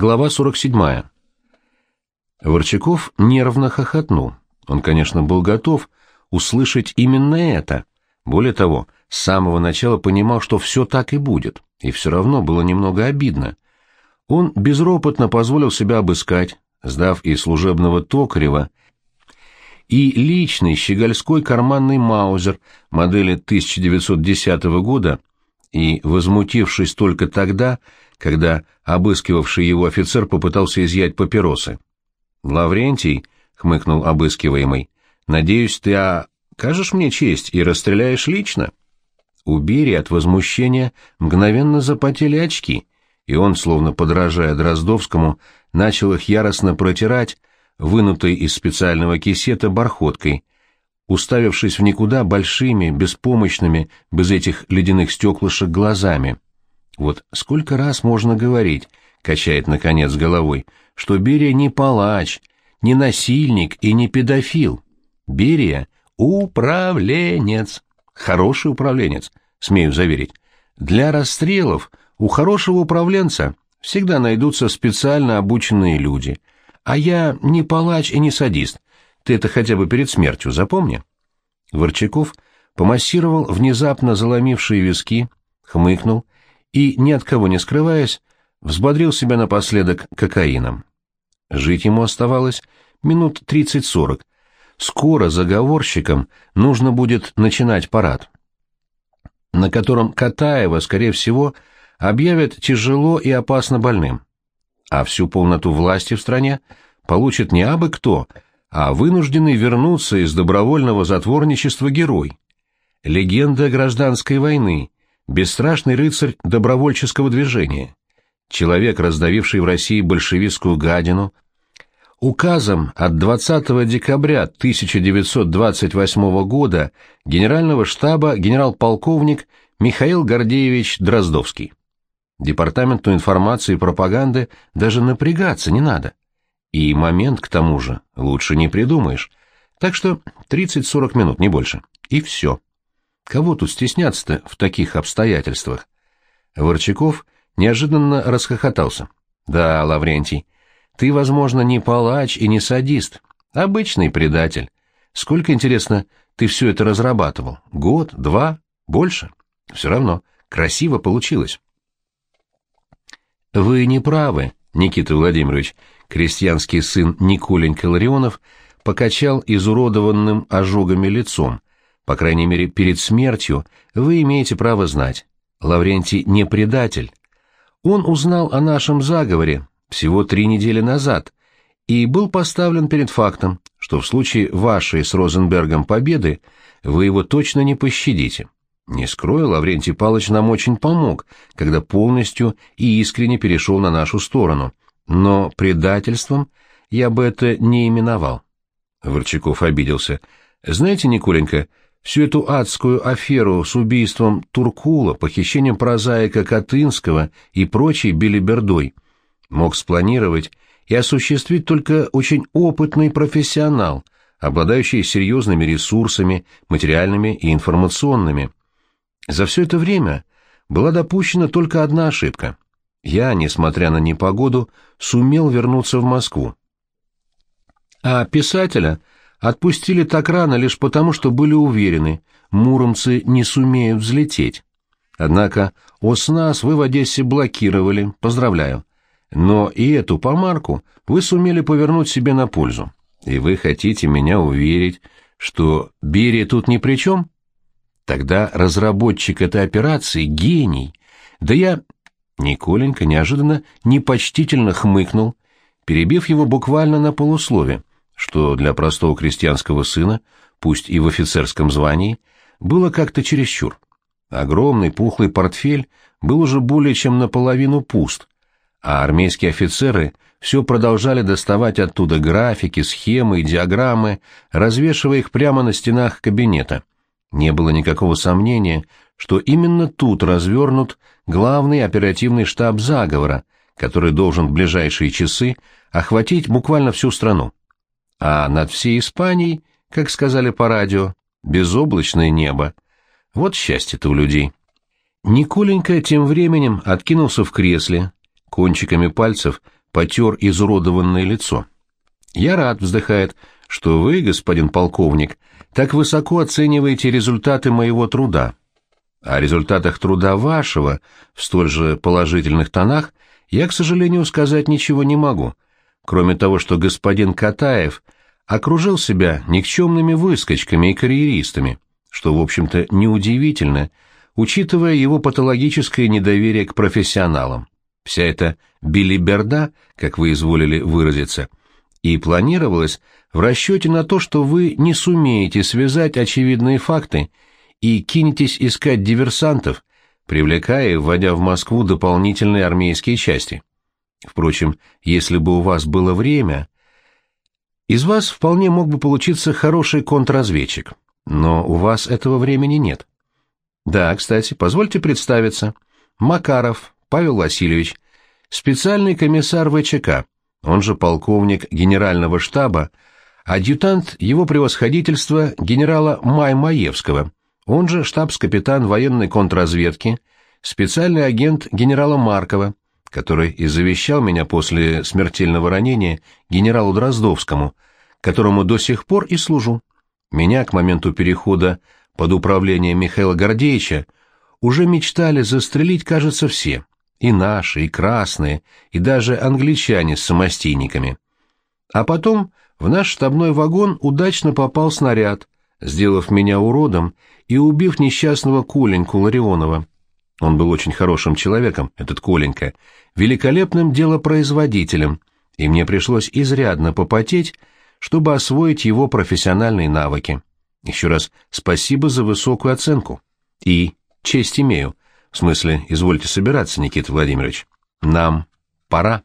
Глава 47. Ворчаков нервно хохотнул. Он, конечно, был готов услышать именно это. Более того, с самого начала понимал, что все так и будет, и все равно было немного обидно. Он безропотно позволил себя обыскать, сдав и служебного Токарева, и личный щегольской карманный маузер модели 1910 года, и, возмутившись только тогда, когда обыскивавший его офицер попытался изъять папиросы. «Лаврентий», — хмыкнул обыскиваемый, — «надеюсь, ты окажешь мне честь и расстреляешь лично?» У Бери от возмущения мгновенно запотели очки, и он, словно подражая Дроздовскому, начал их яростно протирать, вынутой из специального кисета бархоткой, уставившись в никуда большими, беспомощными, без этих ледяных стеклышек глазами. Вот сколько раз можно говорить, качает наконец головой, что Берия не палач, не насильник и не педофил. Берия — управленец. Хороший управленец, смею заверить. Для расстрелов у хорошего управленца всегда найдутся специально обученные люди. А я не палач и не садист. Ты это хотя бы перед смертью запомни. Ворчаков помассировал внезапно заломившие виски, хмыкнул и, ни от кого не скрываясь, взбодрил себя напоследок кокаином. Жить ему оставалось минут тридцать-сорок. Скоро заговорщикам нужно будет начинать парад, на котором Катаева, скорее всего, объявят тяжело и опасно больным. А всю полноту власти в стране получит не абы кто, а вынужденный вернуться из добровольного затворничества герой. Легенда гражданской войны, бесстрашный рыцарь добровольческого движения, человек, раздавивший в России большевистскую гадину, указом от 20 декабря 1928 года генерального штаба генерал-полковник Михаил Гордеевич Дроздовский. Департаменту информации и пропаганды даже напрягаться не надо. И момент, к тому же, лучше не придумаешь. Так что 30-40 минут, не больше. И все. Кого тут стесняться-то в таких обстоятельствах? Ворчаков неожиданно расхохотался. Да, Лаврентий, ты, возможно, не палач и не садист, обычный предатель. Сколько, интересно, ты все это разрабатывал? Год, два, больше? Все равно, красиво получилось. Вы не правы, Никита Владимирович, крестьянский сын Николенька Ларионов покачал изуродованным ожогами лицом, по крайней мере, перед смертью вы имеете право знать. Лаврентий не предатель. Он узнал о нашем заговоре всего три недели назад и был поставлен перед фактом, что в случае вашей с Розенбергом победы вы его точно не пощадите. Не скрою, Лаврентий Палыч нам очень помог, когда полностью и искренне перешел на нашу сторону, но предательством я бы это не именовал. Ворчаков обиделся. Знаете, Николенька, Всю эту адскую аферу с убийством Туркула, похищением прозаика Катынского и прочей белибердой мог спланировать и осуществить только очень опытный профессионал, обладающий серьезными ресурсами, материальными и информационными. За все это время была допущена только одна ошибка. Я, несмотря на непогоду, сумел вернуться в Москву. А писателя отпустили так рано лишь потому, что были уверены, муромцы не сумеют взлететь. Однако ОСНАС вы в Одессе блокировали, поздравляю. Но и эту помарку вы сумели повернуть себе на пользу. И вы хотите меня уверить, что Берия тут ни при чем? Тогда разработчик этой операции — гений. Да я... Николенька неожиданно непочтительно хмыкнул, перебив его буквально на полуслове что для простого крестьянского сына, пусть и в офицерском звании, было как-то чересчур. Огромный пухлый портфель был уже более чем наполовину пуст, а армейские офицеры все продолжали доставать оттуда графики, схемы и диаграммы, развешивая их прямо на стенах кабинета. Не было никакого сомнения, что именно тут развернут главный оперативный штаб заговора, который должен в ближайшие часы охватить буквально всю страну а над всей Испанией, как сказали по радио, безоблачное небо. Вот счастье-то у людей. Николенька тем временем откинулся в кресле, кончиками пальцев потер изуродованное лицо. «Я рад», — вздыхает, — «что вы, господин полковник, так высоко оцениваете результаты моего труда. О результатах труда вашего, в столь же положительных тонах, я, к сожалению, сказать ничего не могу, кроме того, что господин Катаев окружил себя никчемными выскочками и карьеристами, что, в общем-то, неудивительно, учитывая его патологическое недоверие к профессионалам. Вся эта билиберда, как вы изволили выразиться, и планировалась в расчете на то, что вы не сумеете связать очевидные факты и кинетесь искать диверсантов, привлекая и вводя в Москву дополнительные армейские части. Впрочем, если бы у вас было время, из вас вполне мог бы получиться хороший контрразведчик, но у вас этого времени нет. Да, кстати, позвольте представиться. Макаров Павел Васильевич, специальный комиссар ВЧК, он же полковник генерального штаба, адъютант его превосходительства генерала Маймаевского, он же штабс-капитан военной контрразведки, специальный агент генерала Маркова, который и завещал меня после смертельного ранения генералу Дроздовскому, которому до сих пор и служу. Меня к моменту перехода под управление Михаила Гордеевича уже мечтали застрелить, кажется, все, и наши, и красные, и даже англичане с самостийниками. А потом в наш штабной вагон удачно попал снаряд, сделав меня уродом и убив несчастного Коленьку Ларионова. Он был очень хорошим человеком, этот Коленька, великолепным делопроизводителем, и мне пришлось изрядно попотеть, чтобы освоить его профессиональные навыки. Еще раз спасибо за высокую оценку. И честь имею. В смысле, извольте собираться, Никита Владимирович. Нам пора.